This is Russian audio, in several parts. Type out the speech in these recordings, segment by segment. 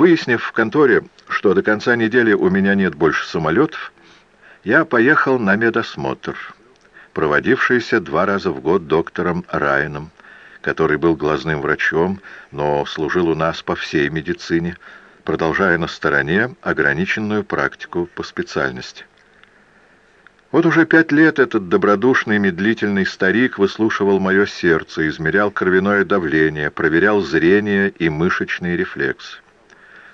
Выяснив в конторе, что до конца недели у меня нет больше самолетов, я поехал на медосмотр, проводившийся два раза в год доктором Райаном, который был глазным врачом, но служил у нас по всей медицине, продолжая на стороне ограниченную практику по специальности. Вот уже пять лет этот добродушный медлительный старик выслушивал мое сердце, измерял кровяное давление, проверял зрение и мышечный рефлекс.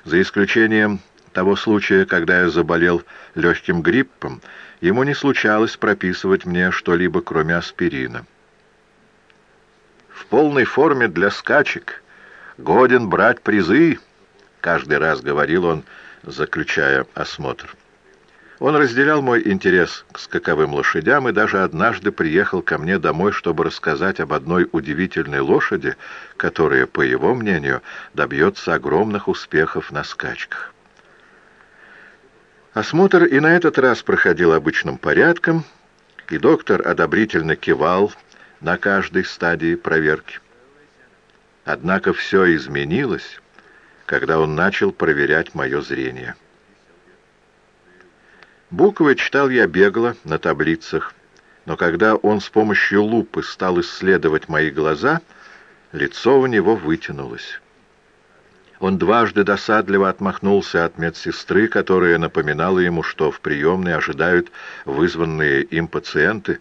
За исключением того случая, когда я заболел легким гриппом, ему не случалось прописывать мне что-либо, кроме аспирина. «В полной форме для скачек, годен брать призы», — каждый раз говорил он, заключая осмотр. Он разделял мой интерес к скаковым лошадям и даже однажды приехал ко мне домой, чтобы рассказать об одной удивительной лошади, которая, по его мнению, добьется огромных успехов на скачках. Осмотр и на этот раз проходил обычным порядком, и доктор одобрительно кивал на каждой стадии проверки. Однако все изменилось, когда он начал проверять мое зрение. Буквы читал я бегло на таблицах, но когда он с помощью лупы стал исследовать мои глаза, лицо у него вытянулось. Он дважды досадливо отмахнулся от медсестры, которая напоминала ему, что в приемной ожидают вызванные им пациенты,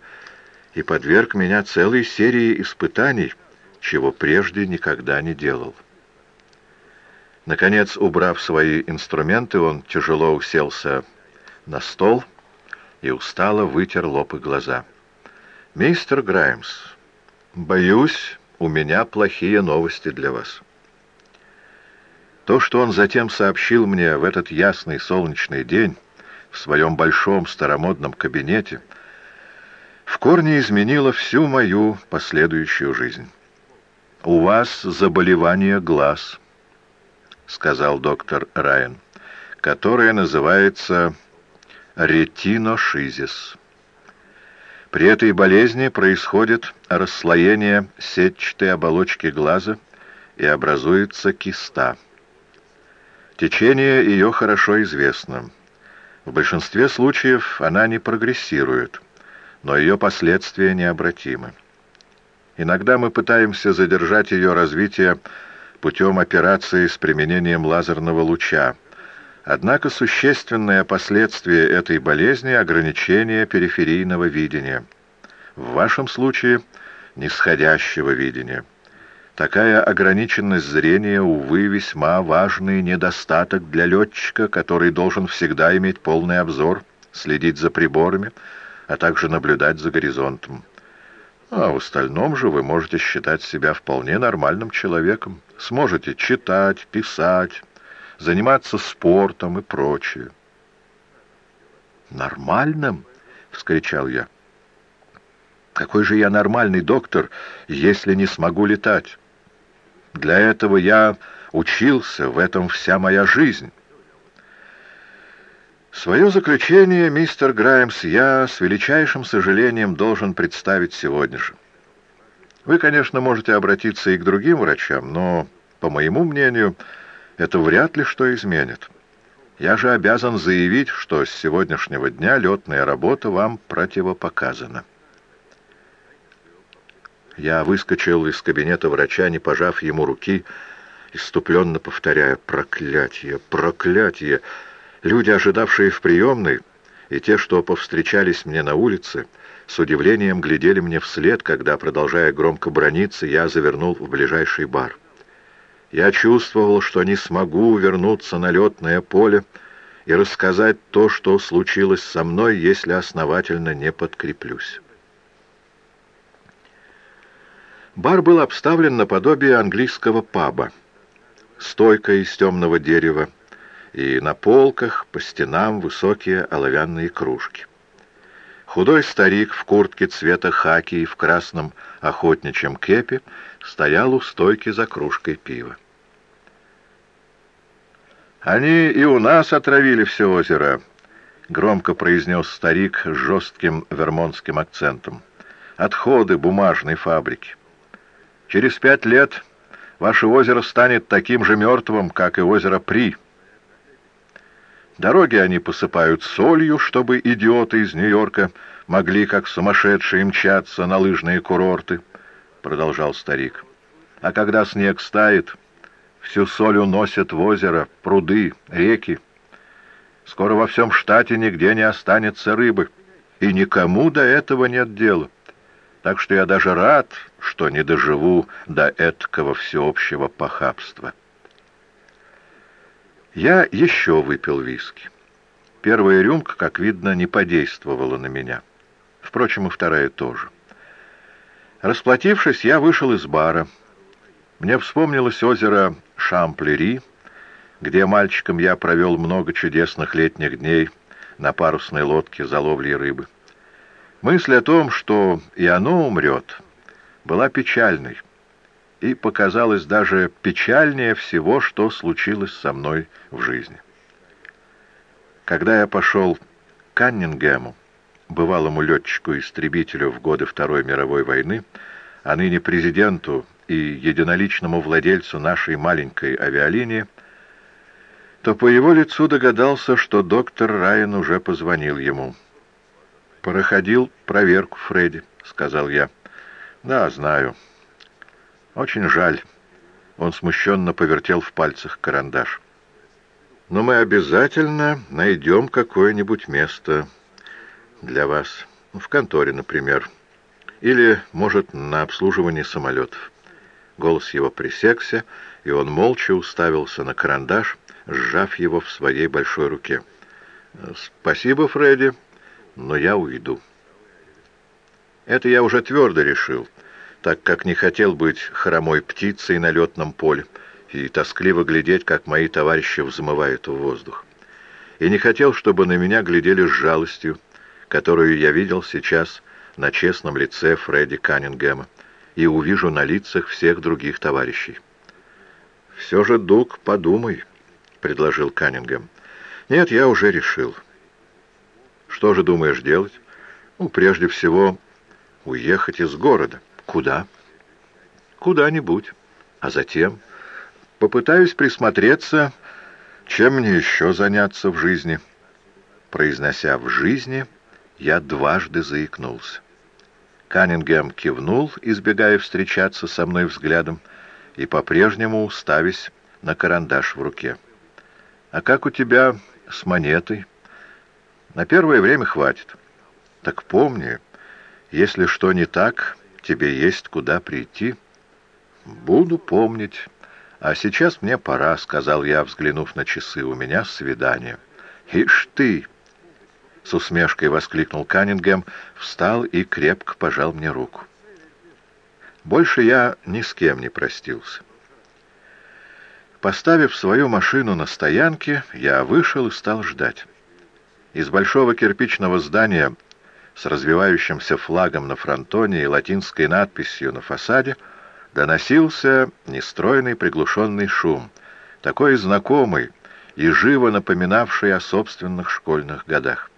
и подверг меня целой серии испытаний, чего прежде никогда не делал. Наконец, убрав свои инструменты, он тяжело уселся на стол и устало вытер лоб и глаза. «Мистер Граймс, боюсь, у меня плохие новости для вас». То, что он затем сообщил мне в этот ясный солнечный день в своем большом старомодном кабинете, в корне изменило всю мою последующую жизнь. «У вас заболевание глаз», — сказал доктор Райан, — «которое называется ретиношизис. При этой болезни происходит расслоение сетчатой оболочки глаза и образуется киста. Течение ее хорошо известно. В большинстве случаев она не прогрессирует, но ее последствия необратимы. Иногда мы пытаемся задержать ее развитие путем операции с применением лазерного луча, Однако существенное последствие этой болезни – ограничение периферийного видения. В вашем случае – нисходящего видения. Такая ограниченность зрения, увы, весьма важный недостаток для летчика, который должен всегда иметь полный обзор, следить за приборами, а также наблюдать за горизонтом. А в остальном же вы можете считать себя вполне нормальным человеком. Сможете читать, писать, заниматься спортом и прочее. «Нормальным?» — вскричал я. «Какой же я нормальный доктор, если не смогу летать? Для этого я учился, в этом вся моя жизнь». Свое заключение, мистер Граймс, я с величайшим сожалением должен представить сегодня же. Вы, конечно, можете обратиться и к другим врачам, но, по моему мнению, это вряд ли что изменит. Я же обязан заявить, что с сегодняшнего дня летная работа вам противопоказана. Я выскочил из кабинета врача, не пожав ему руки, иступленно повторяя «проклятие, проклятие!» Люди, ожидавшие в приемной, и те, что повстречались мне на улице, с удивлением глядели мне вслед, когда, продолжая громко брониться, я завернул в ближайший бар. Я чувствовал, что не смогу вернуться на летное поле и рассказать то, что случилось со мной, если основательно не подкреплюсь. Бар был обставлен наподобие английского паба. Стойка из темного дерева, и на полках по стенам высокие оловянные кружки. Худой старик в куртке цвета хаки и в красном охотничьем кепе стоял у стойки за кружкой пива. «Они и у нас отравили все озеро», — громко произнес старик с жестким вермонтским акцентом. «Отходы бумажной фабрики. Через пять лет ваше озеро станет таким же мертвым, как и озеро При. Дороги они посыпают солью, чтобы идиоты из Нью-Йорка могли, как сумасшедшие, мчаться на лыжные курорты, — продолжал старик. А когда снег стает, всю соль уносят в озеро, пруды, реки. Скоро во всем штате нигде не останется рыбы, и никому до этого нет дела. Так что я даже рад, что не доживу до эткого всеобщего похабства. Я еще выпил виски. Первая рюмка, как видно, не подействовала на меня. Впрочем, и вторая тоже. Расплатившись, я вышел из бара. Мне вспомнилось озеро Шамплери, где мальчиком я провел много чудесных летних дней на парусной лодке за ловлей рыбы. Мысль о том, что и оно умрет, была печальной и показалось даже печальнее всего, что случилось со мной в жизни. Когда я пошел к Каннингему, бывалому летчику-истребителю в годы Второй мировой войны, а ныне президенту и единоличному владельцу нашей маленькой авиалинии, то по его лицу догадался, что доктор Райан уже позвонил ему. «Проходил проверку, Фредди», — сказал я. «Да, знаю». «Очень жаль». Он смущенно повертел в пальцах карандаш. «Но мы обязательно найдем какое-нибудь место для вас. В конторе, например. Или, может, на обслуживании самолетов». Голос его пресекся, и он молча уставился на карандаш, сжав его в своей большой руке. «Спасибо, Фредди, но я уйду». Это я уже твердо решил так как не хотел быть хромой птицей на летном поле и тоскливо глядеть, как мои товарищи взмывают в воздух. И не хотел, чтобы на меня глядели с жалостью, которую я видел сейчас на честном лице Фредди Каннингема и увижу на лицах всех других товарищей. «Все же, Дуг, подумай», — предложил Каннингем. «Нет, я уже решил». «Что же думаешь делать?» «Ну, прежде всего, уехать из города». Куда? Куда-нибудь. А затем попытаюсь присмотреться, чем мне еще заняться в жизни. Произнося «в жизни», я дважды заикнулся. Каннингем кивнул, избегая встречаться со мной взглядом, и по-прежнему уставясь на карандаш в руке. «А как у тебя с монетой?» «На первое время хватит». «Так помни, если что не так, тебе есть куда прийти?» «Буду помнить. А сейчас мне пора», — сказал я, взглянув на часы. «У меня свидание». «Ишь ты!» — с усмешкой воскликнул Каннингем, встал и крепко пожал мне руку. Больше я ни с кем не простился. Поставив свою машину на стоянке, я вышел и стал ждать. Из большого кирпичного здания с развивающимся флагом на фронтоне и латинской надписью на фасаде, доносился нестройный приглушенный шум, такой знакомый и живо напоминавший о собственных школьных годах.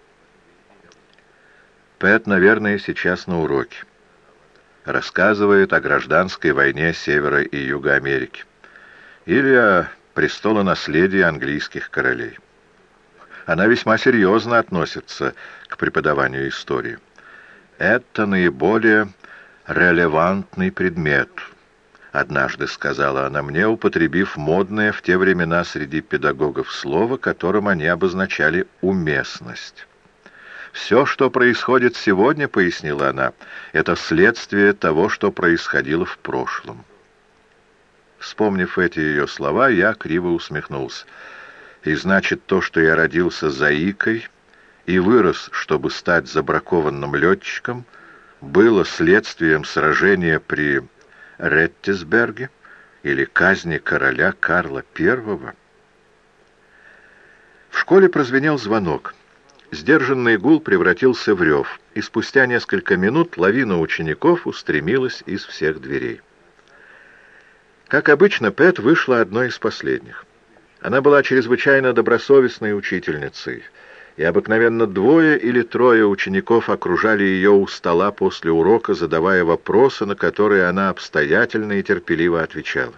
Пэт, наверное, сейчас на уроке. Рассказывает о гражданской войне Севера и Юга Америки или о престолонаследии английских королей. Она весьма серьезно относится к преподаванию истории. Это наиболее релевантный предмет, однажды сказала она мне, употребив модное в те времена среди педагогов слово, которым они обозначали уместность. «Все, что происходит сегодня, — пояснила она, — это следствие того, что происходило в прошлом». Вспомнив эти ее слова, я криво усмехнулся. И значит, то, что я родился заикой и вырос, чтобы стать забракованным летчиком, было следствием сражения при Реттисберге или казни короля Карла I? В школе прозвенел звонок. Сдержанный гул превратился в рев, и спустя несколько минут лавина учеников устремилась из всех дверей. Как обычно, Пэт вышла одной из последних. Она была чрезвычайно добросовестной учительницей, и обыкновенно двое или трое учеников окружали ее у стола после урока, задавая вопросы, на которые она обстоятельно и терпеливо отвечала.